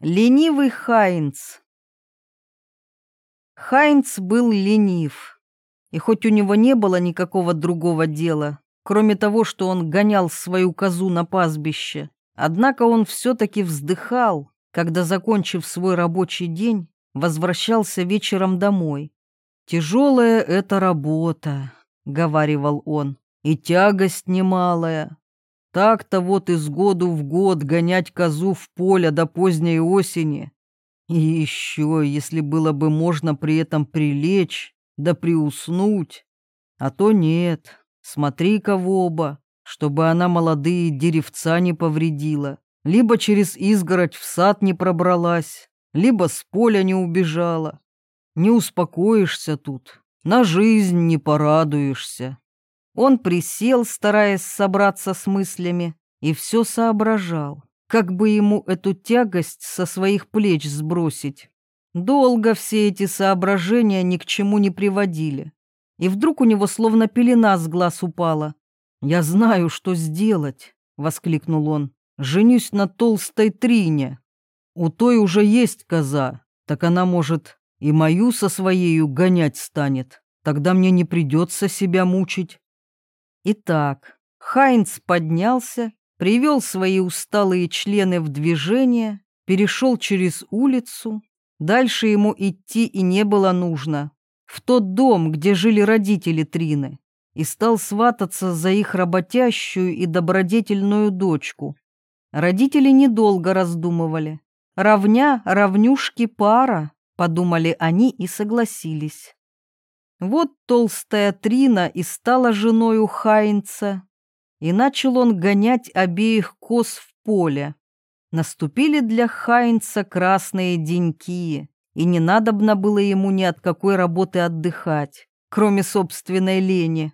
Ленивый Хайнц. Хайнц был ленив. И хоть у него не было никакого другого дела, кроме того, что он гонял свою козу на пастбище, однако он все-таки вздыхал, когда, закончив свой рабочий день, возвращался вечером домой. «Тяжелая это работа», — говаривал он, — «и тягость немалая. Так-то вот из году в год гонять козу в поле до поздней осени. И еще, если было бы можно при этом прилечь, да приуснуть. А то нет, смотри-ка в оба, чтобы она молодые деревца не повредила, либо через изгородь в сад не пробралась, либо с поля не убежала. Не успокоишься тут, на жизнь не порадуешься. Он присел, стараясь собраться с мыслями, и все соображал, как бы ему эту тягость со своих плеч сбросить. Долго все эти соображения ни к чему не приводили. И вдруг у него словно пелена с глаз упала. «Я знаю, что сделать», — воскликнул он. «Женюсь на толстой Трине. У той уже есть коза, так она, может, и мою со своею гонять станет. Тогда мне не придется себя мучить». Итак, Хайнц поднялся, привел свои усталые члены в движение, перешел через улицу. Дальше ему идти и не было нужно. В тот дом, где жили родители Трины, и стал свататься за их работящую и добродетельную дочку. Родители недолго раздумывали. «Равня, равнюшки пара», — подумали они и согласились. Вот толстая Трина и стала женой у Хайнца, и начал он гонять обеих коз в поле. Наступили для Хайнца красные деньки, и не надобно было ему ни от какой работы отдыхать, кроме собственной лени.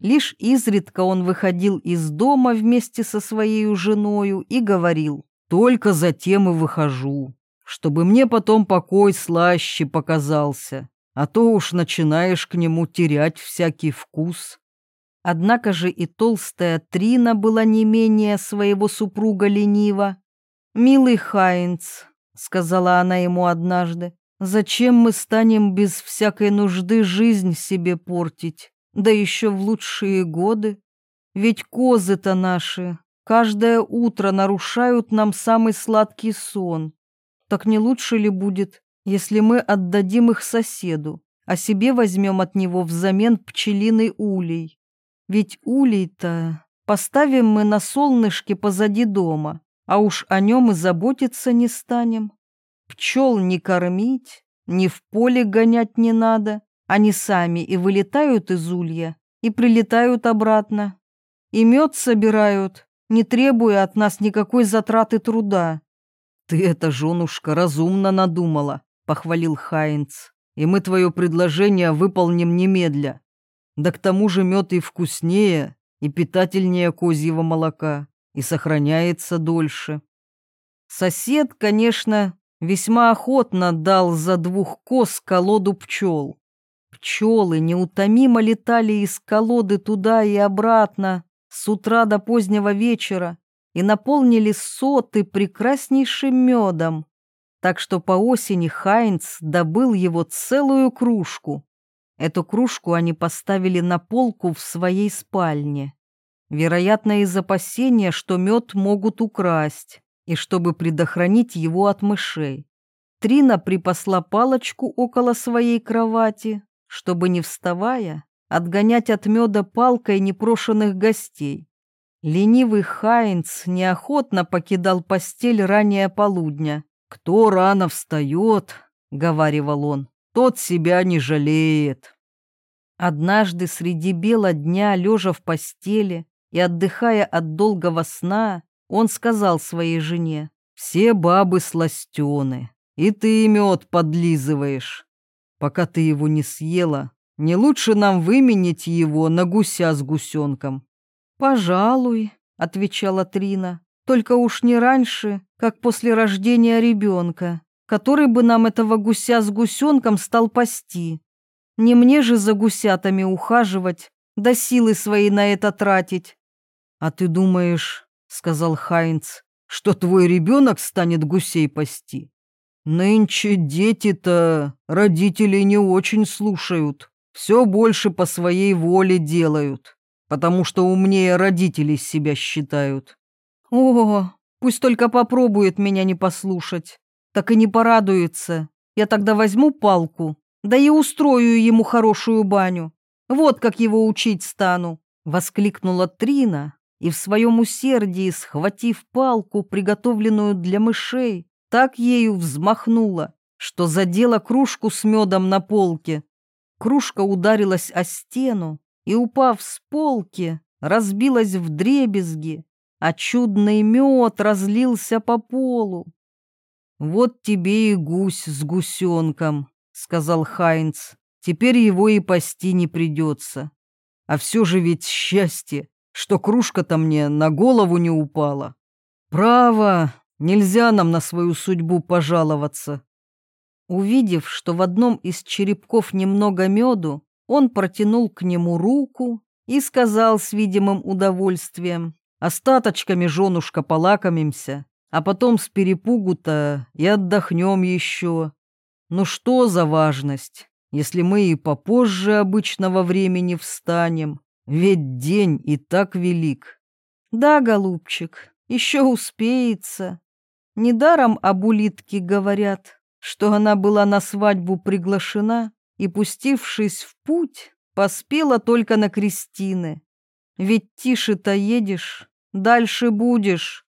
Лишь изредка он выходил из дома вместе со своей женою и говорил, «Только затем и выхожу, чтобы мне потом покой слаще показался» а то уж начинаешь к нему терять всякий вкус. Однако же и толстая Трина была не менее своего супруга ленива. «Милый Хайнц», — сказала она ему однажды, — «зачем мы станем без всякой нужды жизнь себе портить, да еще в лучшие годы? Ведь козы-то наши каждое утро нарушают нам самый сладкий сон. Так не лучше ли будет, если мы отдадим их соседу, а себе возьмем от него взамен пчелиный улей. Ведь улей-то поставим мы на солнышке позади дома, а уж о нем и заботиться не станем. Пчел не кормить, ни в поле гонять не надо, они сами и вылетают из улья, и прилетают обратно. И мед собирают, не требуя от нас никакой затраты труда. Ты это, женушка, разумно надумала похвалил Хайнц. «И мы твое предложение выполним немедля. Да к тому же мед и вкуснее, и питательнее козьего молока, и сохраняется дольше». Сосед, конечно, весьма охотно дал за двух коз колоду пчел. Пчелы неутомимо летали из колоды туда и обратно с утра до позднего вечера и наполнили соты прекраснейшим медом так что по осени Хайнц добыл его целую кружку. Эту кружку они поставили на полку в своей спальне. Вероятно, из опасения, что мед могут украсть, и чтобы предохранить его от мышей. Трина припасла палочку около своей кровати, чтобы, не вставая, отгонять от меда палкой непрошенных гостей. Ленивый Хайнц неохотно покидал постель ранее полудня, «Кто рано встает, — говаривал он, — тот себя не жалеет». Однажды среди бела дня, лежа в постели и отдыхая от долгого сна, он сказал своей жене, «Все бабы сластены, и ты мед подлизываешь. Пока ты его не съела, не лучше нам выменить его на гуся с гусенком». «Пожалуй», — отвечала Трина, только уж не раньше, как после рождения ребенка, который бы нам этого гуся с гусенком стал пасти. Не мне же за гусятами ухаживать, да силы свои на это тратить. — А ты думаешь, — сказал Хайнц, что твой ребенок станет гусей пасти? Нынче дети-то родителей не очень слушают, все больше по своей воле делают, потому что умнее родителей себя считают. О, пусть только попробует меня не послушать, так и не порадуется. Я тогда возьму палку, да и устрою ему хорошую баню. Вот как его учить стану!» — воскликнула Трина и в своем усердии, схватив палку, приготовленную для мышей, так ею взмахнула, что задела кружку с медом на полке. Кружка ударилась о стену и, упав с полки, разбилась в дребезги, а чудный мед разлился по полу. «Вот тебе и гусь с гусенком», — сказал Хайнц. «Теперь его и пасти не придется. А все же ведь счастье, что кружка-то мне на голову не упала. Право, нельзя нам на свою судьбу пожаловаться». Увидев, что в одном из черепков немного меду, он протянул к нему руку и сказал с видимым удовольствием, «Остаточками, женушка, полакомимся, а потом с перепугу-то и отдохнем еще. Ну что за важность, если мы и попозже обычного времени встанем, ведь день и так велик. Да, голубчик, еще успеется. Недаром об улитке говорят, что она была на свадьбу приглашена и, пустившись в путь, поспела только на крестины. Ведь тише-то едешь, дальше будешь.